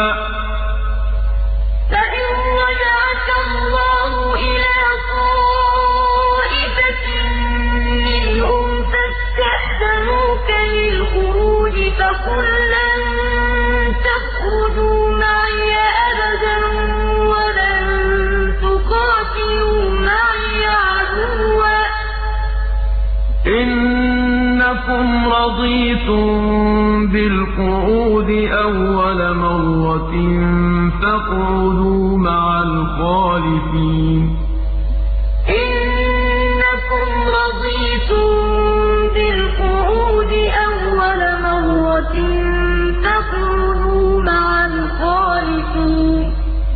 ۖ إِنَّكُمْ رَضِيتُم بِالْقُعُودِ أَوَّلَ مَرَّةٍ فَاقْعُدُوا مَعَ الْخَالِفِينَ.